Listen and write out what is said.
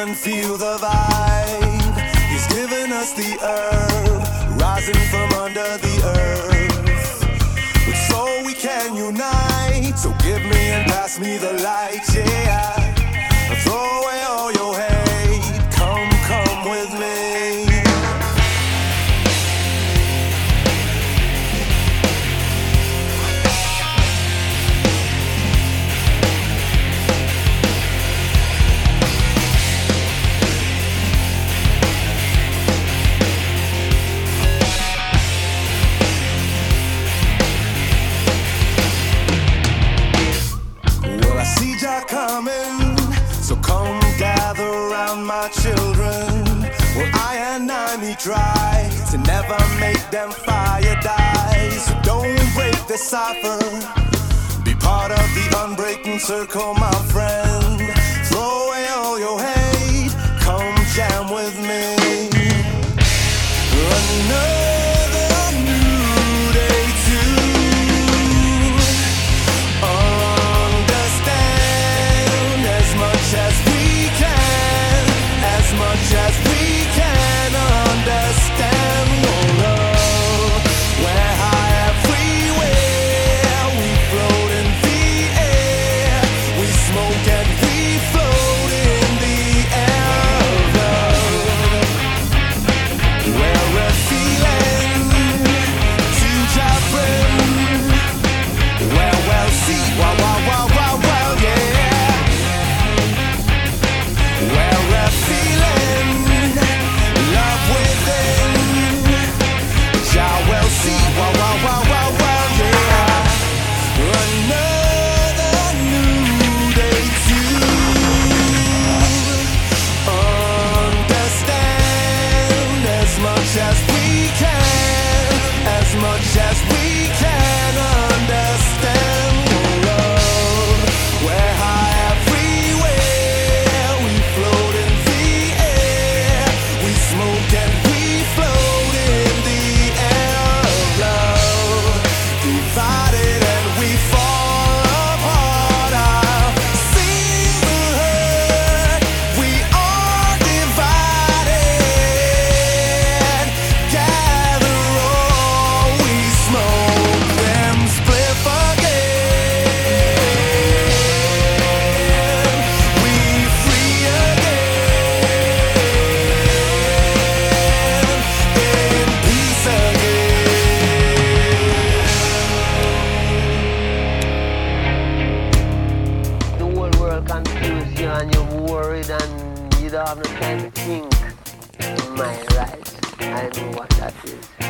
Everyone feel the vibe. He's given us the herb, rising from under the earth. so we can unite. So give me and pass me the light, yeah. time he tried to never make them fire die. So don't break the cipher. Be part of the unbreaking circle, my friend. can, as much as we my right and what that is.